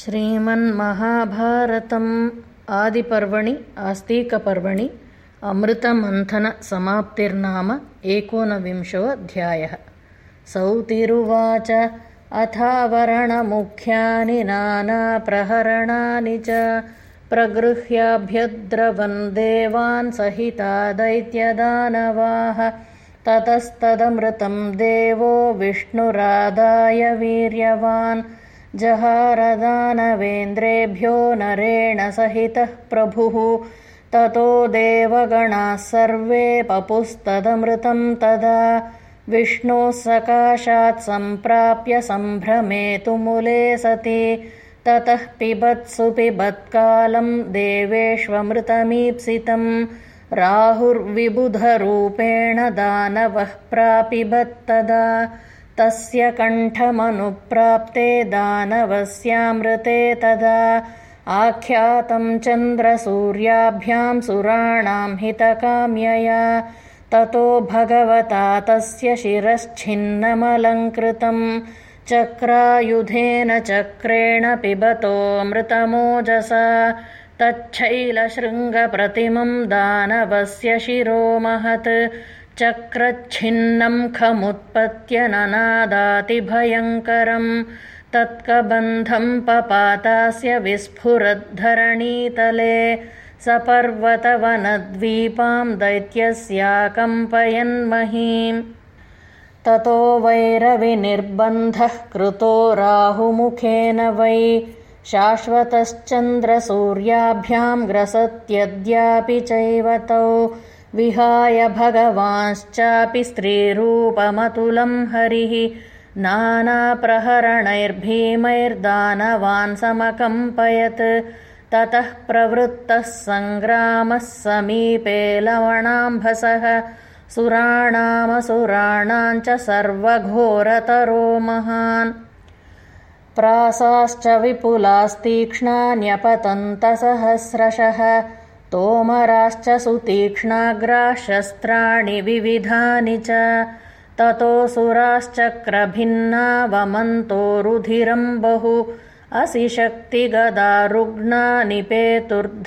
श्रीमन्महाभारतम् आदिपर्वणि आस्तीकपर्वणि अमृतमन्थनसमाप्तिर्नाम एकोनविंशोऽध्यायः। सौतिरुवाच अथावरणमुख्यानि नानाप्रहरणानि च प्रगृह्याभ्यद्रवन् देवान् सहिता दैत्यदानवाः ततस्तदमृतं देवो विष्णुरादाय वीर्यवान् जहारदानवेन्द्रेभ्यो नरेण सहितः प्रभुः। ततो देवगणाः सर्वे पपुस्तदमृतं तदा। विष्णोः सकाशात् सम्प्राप्य सम्भ्रमेतुमुले सति। ततः पिबत्सु पिबत्कालं देवेष्वमृतमीप्सितं। राहुर्विबुधरूपेण दानवः प्रापिबत्तदा तस्य कण्ठमनुप्राप्ते दानवस्यामृते तदा आख्यातं चन्द्रसूर्याभ्यां सुराणां हितकाम्यया ततो भगवता तस्य शिरश्छिन्नमलङ्कृतं चक्रायुधेन चक्रेण पिबतोऽमृतमोजसा तच्छैलशृङ्गप्रतिमं दानवस्य शिरोमहत् चक्रच्छिन्नं खमुत्पत्य ननादातिभयङ्करं तत्कबन्धं पपातास्य विस्फुरद्धरणीतले सपर्वतवनद्वीपां दैत्यस्याकम्पयन्महीं। ततो वैरविनिर्बन्धः कृतो राहुमुखेन वै शाश्वतश्चन्द्रसूर्याभ्यां ग्रसत्यद्यापि चैव तौ विहाय भगवांश्चापि स्त्रीरूपमतुलं हरिः नानाप्रहरणैर्भीमैर्दानवान् समकम्पयत्। ततः प्रवृत्तः सङ्ग्रामः समीपे लवणाम्भसः। सुराणामसुराणां च सर्वघोरतरो महान्। प्रासाश्च विपुलास्तीक्ष्णान्यपतन्तसहस्रशः तोमराश्च सुतीक्ष्णाग्राः शस्त्राणि विविधानि च ततोऽसुराश्चक्रभिन्ना वमन्तो रुधिरं बहु असिशक्तिगदारुग्ना निपेतुर्धरणीतले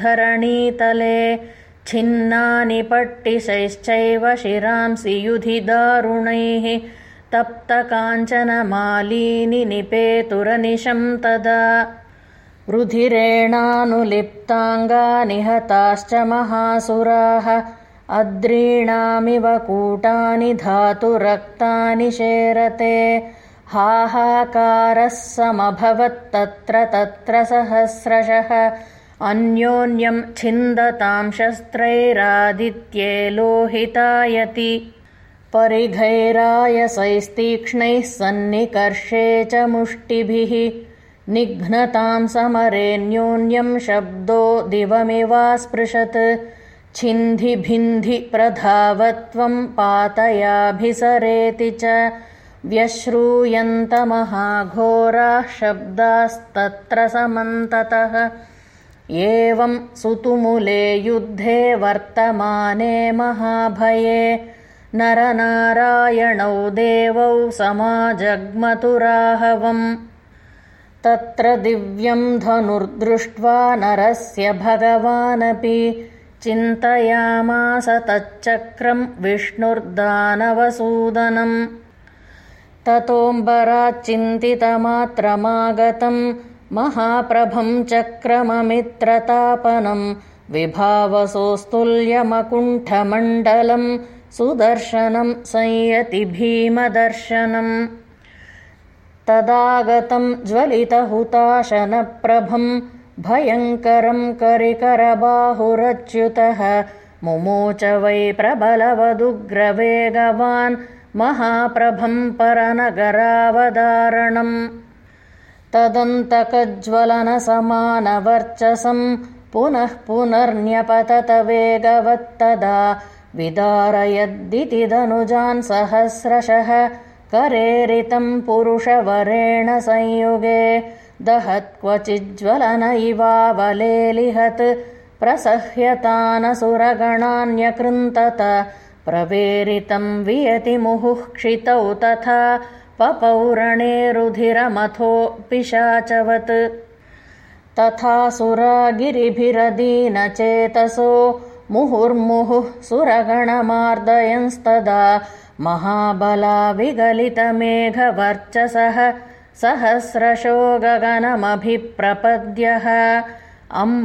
छिन्नानि पट्टिशैश्चैव शिरांसि युधि दारुणैः तप्तकाञ्चनमालीनि निपेतुरनिशं तदा रुधिरेणानुलिप्ताङ्गानिहताश्च महासुराः अद्रीणामिव कूटानि धातुरक्तानि शेरते। हाहाकारः समभवत्तत्र तत्र सहस्रशः। अन्योन्यं छिन्दतां शस्त्रैरादित्ये लोहितायति। परिघैरायसैस्तीक्ष्णैः सन्निकर्षे च मुष्टिभिः निघ्नतां समरेऽन्योन्यं शब्दो दिवमिवास्पृशत्। छिन्धिभिन्धि प्रधावत्वं पातयाभिसरेति च व्यश्रूयन्तमहाघोराः शब्दास्तत्र समन्ततः। एवं सुतुमुले युद्धे वर्तमाने महाभये। नरनारायणौ देवौ समाजग्मतुराहवम् तत्र दिव्यं धनुर्दृष्ट्वा नरस्य भगवानपि चिन्तयामास तच्चक्रं विष्णुर्दानवसूदनम्। ततोऽम्बराच्चिन्तितमात्रमागतं महाप्रभं चक्रममित्रतापनं विभावसोस्तुल्यमकुण्ठमण्डलं सुदर्शनं संयति भीमदर्शनम् तदागतं ज्वलितहुताशनप्रभं भयङ्करं करिकरबाहुरच्युतः मुमोच वै प्रबलवदुग्रवेगवान् महाप्रभं परनगरावदारणम् तदन्तकज्वलनसमानवर्चसं पुनः पुनर्न्यपतत वेगवत्तदा विदारयद्दिति दनुजान् सहस्रशः करेरितं पुरुषवरेण संयुगे दहत् क्वचिज्ज्वलन इवावलेलिहत् प्रसह्यतानसुरगणान्यकृन्तत प्रवेरितं वियति मुहुः क्षितौ तथा पपौरणे रुधिरमथो पिशाचवत्। तथा सुरागिरिभिरदीनचेतसो मुहुर्मुहुः सुरगणमार्दयंस्तदा महाबला विगलितमेघवर्चसः सहस्रशो गगनमभिप्रपद्यः अम्